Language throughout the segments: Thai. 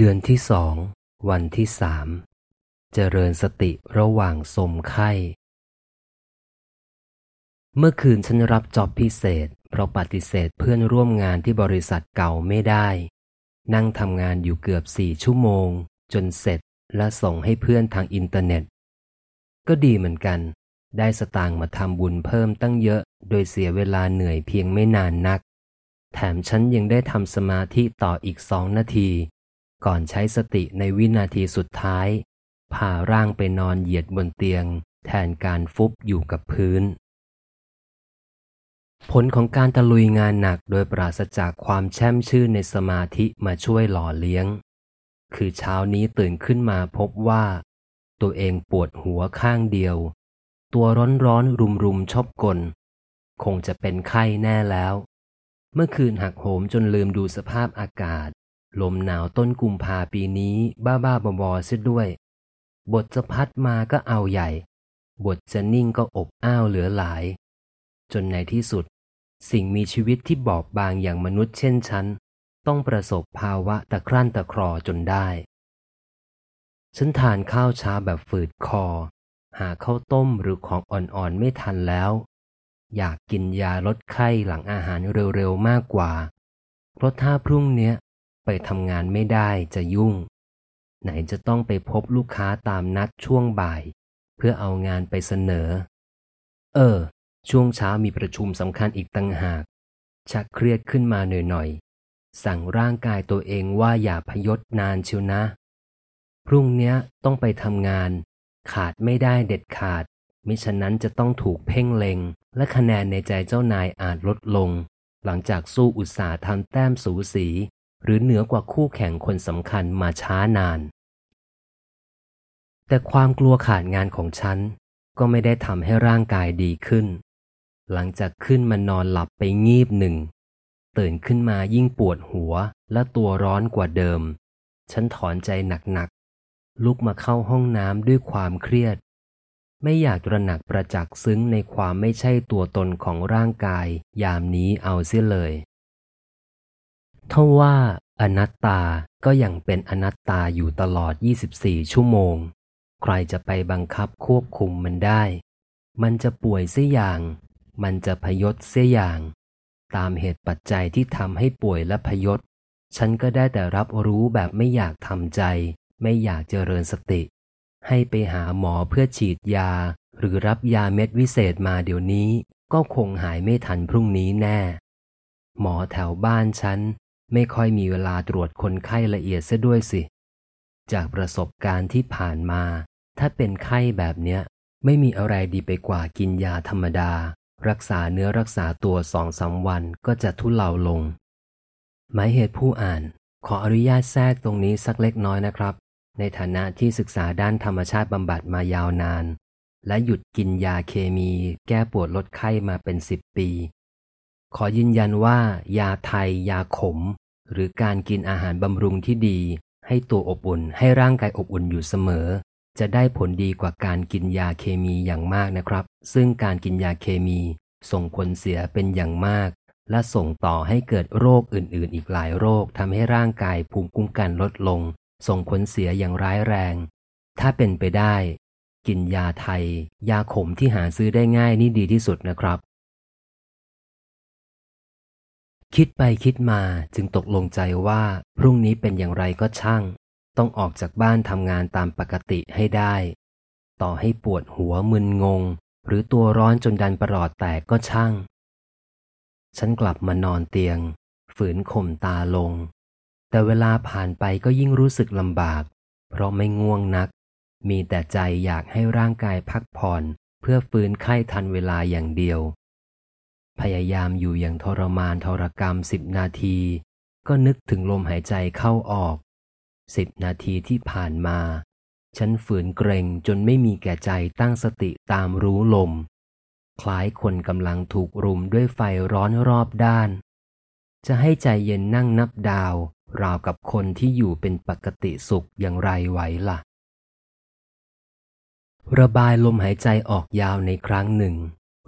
เดือนที่สอง วันที่สาม เจริญสติระหว่างสมไข้ เมื่อคืนฉันรับจอบพิเศษ เพราะปฏิเสธเพื่อนร่วมงานที่บริษัทเก่าไม่ได้ นั่งทำงานอยู่เกือบสี่ชั่วโมง จนเสร็จและส่งให้เพื่อนทางอินเทอร์เน็ต ก็ดีเหมือนกัน ได้สตางค์มาทำบุญเพิ่มตั้งเยอะ โดยเสียเวลาเหนื่อยเพียงไม่นานนัก แถมฉันยังได้ทำสมาธิต่ออีกสองนาที ก่อนใช้สติในวินาทีสุดท้ายพาร่างไปนอนเหยียดบนเตียง แทนการฟุบอยู่กับพื้น ผลของการตะลุยงานหนักโดยปราศจากความแช่มชื่นในสมาธิมาช่วยหล่อเลี้ยง คือเช้านี้ตื่นขึ้นมาพบว่า ตัวเองปวดหัวข้างเดียว ตัวร้อนร้อนรุมรุมชอบกล คงจะเป็นไข้แน่แล้ว เมื่อคืนหักโหมจนลืมดูสภาพอากาศ ลมหนาวต้นกุมภาปีนี้บ้าบ้าบอบอเสียด้วย บทจะพัดมาก็เอาใหญ่ บทจะนิ่งก็อบอ้าวเหลือหลาย จนในที่สุด สิ่งมีชีวิตที่บอบบางอย่างมนุษย์เช่นฉัน ต้องประสบภาวะตะครั่นตะครอจนได้ ฉันทานข้าวเช้าแบบฝืดคอ หาข้าวต้มหรือของอ่อนๆไม่ทันแล้ว อยากกินยาลดไข้หลังอาหารเร็วๆมากกว่า เพราะถ้าพรุ่งเนี้ย ไปทำงานไม่ได้จะยุ่ง ไหนจะต้องไปพบลูกค้าตามนัดช่วงบ่าย เพื่อเอางานไปเสนอ เออ ช่วงเช้ามีประชุมสำคัญอีกตั้งหาก ชักเครียดขึ้นมาหน่อยๆ สั่งร่างกายตัวเองว่าอย่าพยศนานเชียวนะ พรุ่งเนี้ยต้องไปทำงาน ขาดไม่ได้เด็ดขาด มิฉะนั้นจะต้องถูกเพ่งเลงและคะแนนในใจเจ้านายอาจลดลง หลังจากสู้อุตสาห์ทำแต้มสูสี หรือเหนือกว่าคู่แข่งคนสำคัญมาช้านาน แต่ความกลัวขาดงานของฉัน ก็ไม่ได้ทำให้ร่างกายดีขึ้น หลังจากขึ้นมานอนหลับไปงีบหนึ่ง ตื่นขึ้นมายิ่งปวดหัวและตัวร้อนกว่าเดิม ฉันถอนใจหนักๆ ลุกมาเข้าห้องน้ำด้วยความเครียด ไม่อยากระหนักประจักษ์ซึ้งในความไม่ใช่ตัวตนของร่างกายยามนี้เอาเสียเลย ทว่าอนัตตาก็ยังเป็นอนัตตาอยู่ตลอด 24 ชั่วโมง ใครจะไปบังคับควบคุมมันได้ มันจะป่วยเสียอย่าง มันจะพยศเสียอย่าง ตามเหตุปัจจัยที่ทำให้ป่วยและพยศ ฉันก็ได้แต่รับรู้แบบไม่อยากทำใจ ไม่อยากเจริญสติ ให้ไปหาหมอเพื่อฉีดยา หรือรับยาเม็ดวิเศษมาเดี๋ยวนี้ ก็คงหายไม่ทันพรุ่งนี้แน่ หมอแถวบ้านฉัน ไม่ค่อยมีเวลาตรวจคนไข้ละเอียดซะด้วยสิ จากประสบการณ์ที่ผ่านมา ถ้าเป็นไข้แบบเนี้ย ไม่มีอะไรดีไปกว่ากินยาธรรมดา รักษาเนื้อรักษาตัวสองสาวันก็จะทุเลาลง หมายเหตุผู้อ่าน ขออนุญาตแทรกตรงนี้สักเล็กน้อยนะครับ ในฐานะที่ศึกษาด้านธรรมชาติบำบัดมายาวนาน และหยุดกินยาเคมี แก้ปวดลดไข้มาเป็นสิบปี ขอยืนยันว่า ยาไทย ยาขม หรือการกินอาหารบำรุงที่ดี ให้ตัวอบอุ่นให้ร่างกายอบอุ่นอยู่เสมอ จะได้ผลดีกว่าการกินยาเคมีอย่างมากนะครับ ซึ่งการกินยาเคมี ส่งผลเสียเป็นอย่างมาก และส่งต่อให้เกิดโรคอื่น ๆ อีกหลายโรคทำให้ร่างกายภูมิคุ้มกันลดลง ส่งผลเสียอย่างร้ายแรง ถ้าเป็นไปได้ กินยาไทย ยาขมที่หาซื้อได้ง่ายนี่ดีที่สุดนะครับ คิดไปคิดมาจึงตกลงใจว่าพรุ่งนี้เป็นอย่างไรก็ช่าง ต้องออกจากบ้านทำงานตามปกติให้ได้ ต่อให้ปวดหัวมึนงง หรือตัวร้อนจนดันประหลอดแตกก็ช่าง ฉันกลับมานอนเตียง ฝืนข่มตาลง แต่เวลาผ่านไปก็ยิ่งรู้สึกลำบาก เพราะไม่ง่วงนัก มีแต่ใจอยากให้ร่างกายพักผ่อน เพื่อฟื้นไข้ทันเวลาอย่างเดียว พยายามอยู่อย่างทรมานทรกรรมสิบนาที ก็นึกถึงลมหายใจเข้าออกสิบนาทีที่ผ่านมา ฉันฝืนเกรงจนไม่มีแก่ใจตั้งสติตามรู้ลม คล้ายคนกำลังถูกรุมด้วยไฟร้อนรอบด้าน จะให้ใจเย็นนั่งนับดาว ราวกับคนที่อยู่เป็นปกติสุขอย่างไรไหวละ่ะ ระบายลมหายใจออกยาวในครั้งหนึ่ง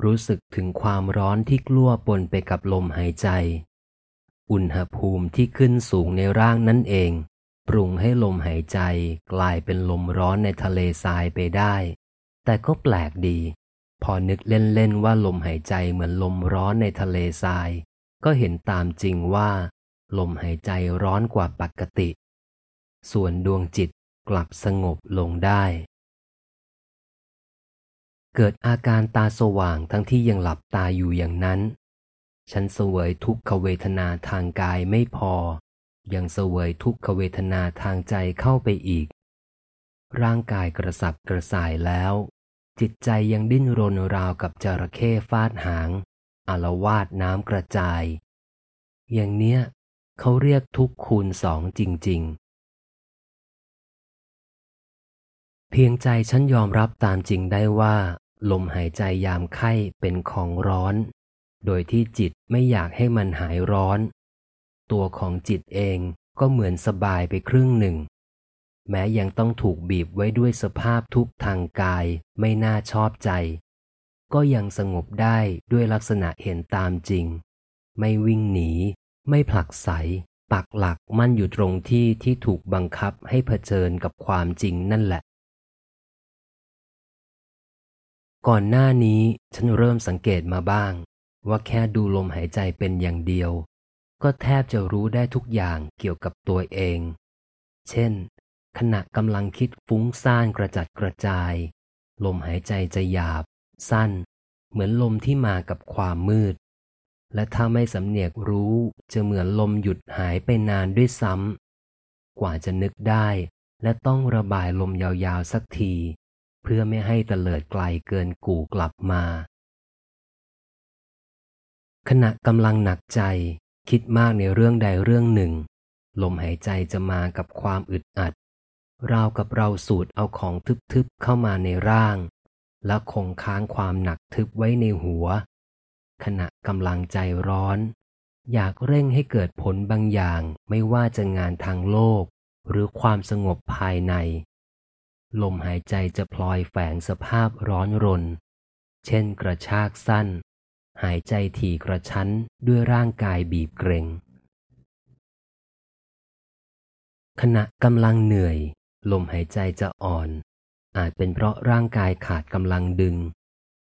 รู้สึกถึงความร้อนที่กลัวปนไปกับลมหายใจ อุณหภูมิที่ขึ้นสูงในร่างนั่นเอง ปรุงให้ลมหายใจกลายเป็นลมร้อนในทะเลทรายไปได้ แต่ก็แปลกดี พอนึกเล่นๆว่าลมหายใจเหมือนลมร้อนในทะเลทราย ก็เห็นตามจริงว่า ลมหายใจร้อนกว่าปกติ ส่วนดวงจิตกลับสงบลงได้ เกิดอาการตาสว่างทั้งที่ยังหลับตาอยู่อย่างนั้น ฉันเสวยทุกขเวทนาทางกายไม่พอ ยังเสวยทุกขเวทนาทางใจเข้าไปอีก ร่างกายกระสับกระส่ายแล้ว จิตใจยังดิ้นรนราวกับจระเข้ฟาดหางอารวาดน้ำกระจาย อย่างเนี้ยเขาเรียกทุกคูณสองจริง เพียงใจฉันยอมรับตามจริงได้ว่า ลมหายใจยามไข้เป็นของร้อน โดยที่จิตไม่อยากให้มันหายร้อน ตัวของจิตเองก็เหมือนสบายไปครึ่งหนึ่ง แม้ยังต้องถูกบีบไว้ด้วยสภาพทุกทางกายไม่น่าชอบใจ ก็ยังสงบได้ด้วยลักษณะเห็นตามจริง ไม่วิ่งหนี ไม่ผลักไส ปักหลักมั่นอยู่ตรงที่ที่ถูกบังคับให้เผชิญกับความจริงนั่นแหละ ก่อนหน้านี้ฉันเริ่มสังเกตมาบ้าง ว่าแค่ดูลมหายใจเป็นอย่างเดียว ก็แทบจะรู้ได้ทุกอย่างเกี่ยวกับตัวเอง เช่น ขณะกำลังคิดฟุ้งซ่านกระจัดกระจาย ลมหายใจจะหยาบ สั้น เหมือนลมที่มากับความมืด และถ้าไม่สำเนียกรู้จะเหมือนลมหยุดหายไปนานด้วยซ้ำกว่าจะนึกได้ และต้องระบายลมยาวๆสักที พื่อไม่ให้เตลิดไกลเกินกู่กลับมา ขณะกำลังหนักใจคิดมากในเรื่องใดเรื่องหนึ่ง ลมหายใจจะมากับความอึดอัด ราวกับเราสูดเอาของทึบๆเข้ามาในร่าง และคงค้างความหนักทึบไว้ในหัว ขณะกำลังใจร้อน อยากเร่งให้เกิดผลบางอย่างไม่ว่าจะงานทางโลก หรือความสงบภายใน ลมหายใจจะพลอยแฝงสภาพร้อนรน เช่นกระชากสั้น หายใจถี่กระชั้นด้วยร่างกายบีบเกรงขณะกำลังเหนื่อย ลมหายใจจะอ่อน อาจเป็นเพราะร่างกายขาดกำลังดึง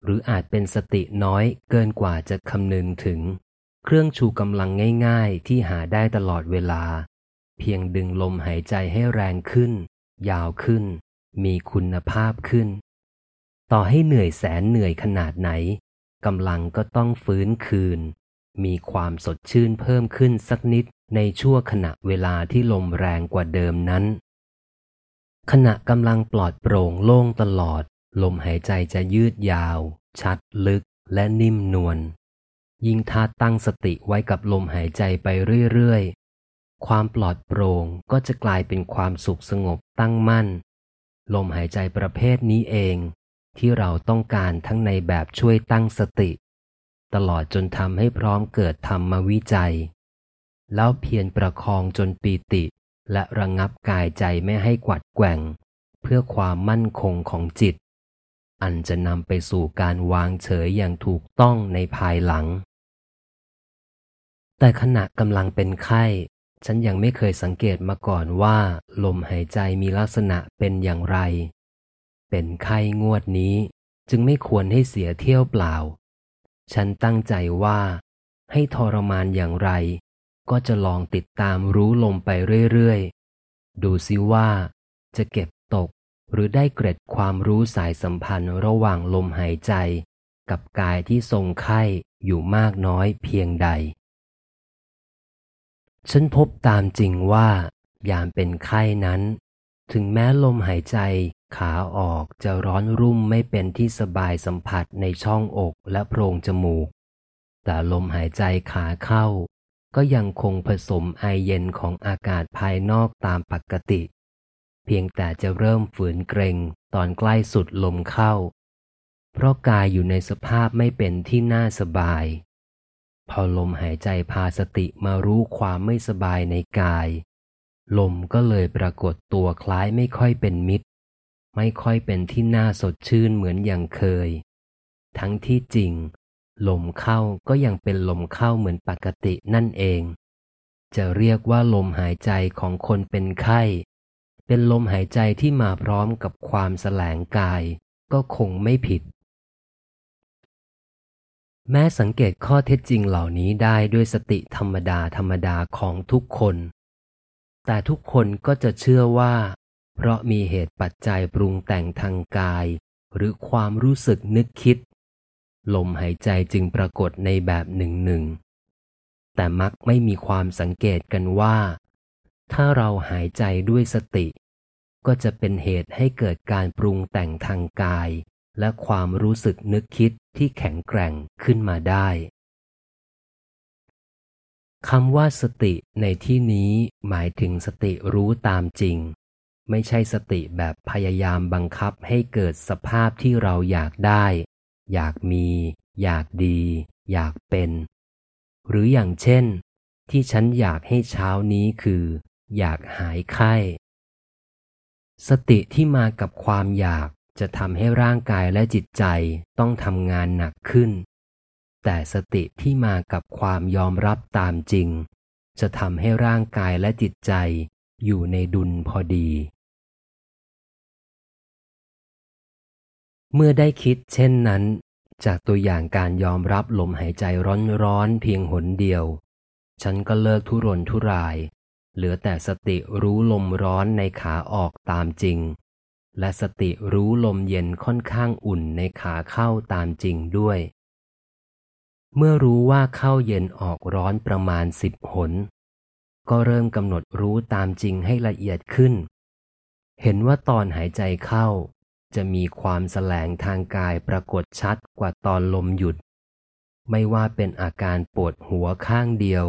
หรืออาจเป็นสติน้อยเกินกว่าจะคำนึงถึง เครื่องชูกำลังง่ายๆ ที่หาได้ตลอดเวลา เพียงดึงลมหายใจให้แรงขึ้น ยาวขึ้น มีคุณภาพขึ้น ต่อให้เหนื่อยแสนเหนื่อยขนาดไหนกำลังก็ต้องฟื้นคืน มีความสดชื่นเพิ่มขึ้นสักนิดในชั่วขณะเวลาที่ลมแรงกว่าเดิมนั้น ขณะกำลังปลอดโปร่งโล่งตลอด ลมหายใจจะยืดยาว ชัดลึกและนิ่มนวลยิ่งถ้าตั้งสติไว้กับลมหายใจไปเรื่อยๆ ความปลอดโปร่งก็จะกลายเป็นความสุขสงบตั้งมั่น ลมหายใจประเภทนี้เอง ที่เราต้องการทั้งในแบบช่วยตั้งสติ ตลอดจนทำให้พร้อมเกิดธรรมวิจัย แล้วเพียรประคองจนปีติ และระงงับกายใจไม่ให้กวัดแกว่ง เพื่อความมั่นคงของจิต อันจะนำไปสู่การวางเฉยอย่างถูกต้องในภายหลัง แต่ขณะกำลังเป็นไข้ ฉันยังไม่เคยสังเกตมาก่อนว่า ลมหายใจมีลักษณะเป็นอย่างไร เป็นไข้งวดนี้ จึงไม่ควรให้เสียเที่ยวเปล่า ฉันตั้งใจว่า ให้ทรมานอย่างไร ก็จะลองติดตามรู้ลมไปเรื่อยๆ ดูซิว่า จะเก็บตกหรือได้เกร็ดความรู้สายสัมพันธ์ระหว่างลมหายใจ กับกายที่ทรงไข้อยู่มากน้อยเพียงใด ฉันพบตามจริงว่า ยามเป็นไข้นั้น ถึงแม้ลมหายใจขาออกจะร้อนรุ่มไม่เป็นที่สบายสัมผัสในช่องอกและโพรงจมูก แต่ลมหายใจขาเข้า ก็ยังคงผสมไอเย็นของอากาศภายนอกตามปกติ เพียงแต่จะเริ่มฝืนเกรงตอนใกล้สุดลมเข้า เพราะกายอยู่ในสภาพไม่เป็นที่น่าสบาย พอลมหายใจพาสติมารู้ความไม่สบายในกาย ลมก็เลยปรากฏตัวคล้ายไม่ค่อยเป็นมิตร ไม่ค่อยเป็นที่น่าสดชื่นเหมือนอย่างเคย ทั้งที่จริง ลมเข้าก็ยังเป็นลมเข้าเหมือนปกตินั่นเอง จะเรียกว่าลมหายใจของคนเป็นไข้ เป็นลมหายใจที่มาพร้อมกับความแสลงกาย ก็คงไม่ผิด แม้สังเกตข้อเท็จจริงเหล่านี้ได้ด้วยสติธรรมดาธรรมดาของทุกคน แต่ทุกคนก็จะเชื่อว่า เพราะมีเหตุปัจจัยปรุงแต่งทางกาย หรือความรู้สึกนึกคิด ลมหายใจจึงปรากฏในแบบหนึ่งหนึ่ง แต่มักไม่มีความสังเกตกันว่า ถ้าเราหายใจด้วยสติ ก็จะเป็นเหตุให้เกิดการปรุงแต่งทางกาย และความรู้สึกนึกคิดที่แข็งแกร่งขึ้นมาได้คำว่าสติในที่นี้หมายถึงสติรู้ตามจริง ไม่ใช่สติแบบพยายามบังคับให้เกิดสภาพที่เราอยากได้ อยากมี อยากดี อยากเป็น หรืออย่างเช่น ที่ฉันอยากให้เช้านี้คือ อยากหายไข้ สติที่มากับความอยาก จะทำให้ร่างกายและจิตใจต้องทำงานหนักขึ้น แต่สติที่มากับความยอมรับตามจริง จะทำให้ร่างกายและจิตใจอยู่ในดุลพอดี เมื่อได้คิดเช่นนั้น จากตัวอย่างการยอมรับลมหายใจร้อนๆเพียงหนเดียว ฉันก็เลิกทุรนทุราย เหลือแต่สติรู้ลมร้อนในขาออกตามจริง และสติรู้ลมเย็นค่อนข้างอุ่นในขาเข้าตามจริงด้วย เมื่อรู้ว่าเข้าเย็นออกร้อนประมาณสิบหน ก็เริ่มกำหนดรู้ตามจริงให้ละเอียดขึ้น เห็นว่าตอนหายใจเข้า จะมีความแสลงทางกายปรากฏชัดกว่าตอนลมหยุด ไม่ว่าเป็นอาการปวดหัวข้างเดียว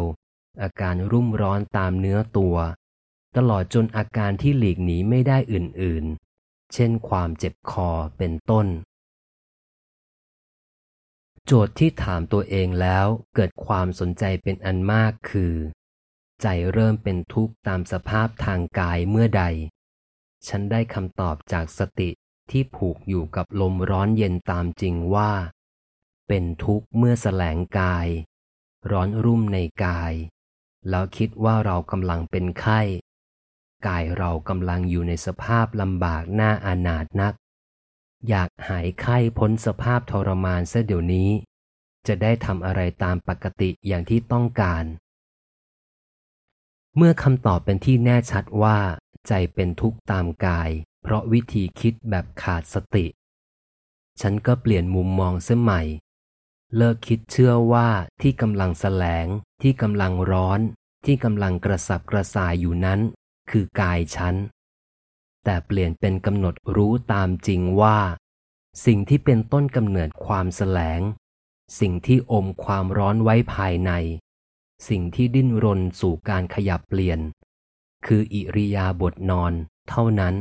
อาการรุ่มร้อนตามเนื้อตัว ตลอดจนอาการที่หลีกหนีไม่ได้อื่นๆ เช่นความเจ็บคอเป็นต้น โจทย์ที่ถามตัวเองแล้วเกิดความสนใจเป็นอันมากคือ ใจเริ่มเป็นทุกข์ตามสภาพทางกายเมื่อใด ฉันได้คำตอบจากสติที่ผูกอยู่กับลมร้อนเย็นตามจริงว่า เป็นทุกข์เมื่อแสลงกาย ร้อนรุ่มในกาย แล้วคิดว่าเรากำลังเป็นไข้ กายเรากำลังอยู่ในสภาพลำบากหน้าอานาถนัก อยากหายไข้พ้นสภาพทรมานเสียเดี๋ยวนี้ จะได้ทำอะไรตามปกติอย่างที่ต้องการ เมื่อคำตอบเป็นที่แน่ชัดว่า ใจเป็นทุกข์ตามกาย เพราะวิธีคิดแบบขาดสติ ฉันก็เปลี่ยนมุมมองเสียใหม่ เลิกคิดเชื่อว่าที่กำลังแสลง ที่กำลังร้อนที่กำลังกระสับกระส่ายอยู่นั้น คือกายฉัน แต่เปลี่ยนเป็นกำหนดรู้ตามจริงว่า สิ่งที่เป็นต้นกำเนิดความแสลง สิ่งที่อมความร้อนไว้ภายใน สิ่งที่ดิ้นรนสู่การขยับเปลี่ยน คืออิริยาบถนอนเท่านั้น